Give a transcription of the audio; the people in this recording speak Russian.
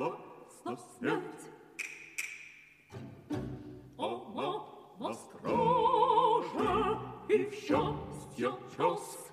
Светло смерть. Она нас кружит и в счастье жестко.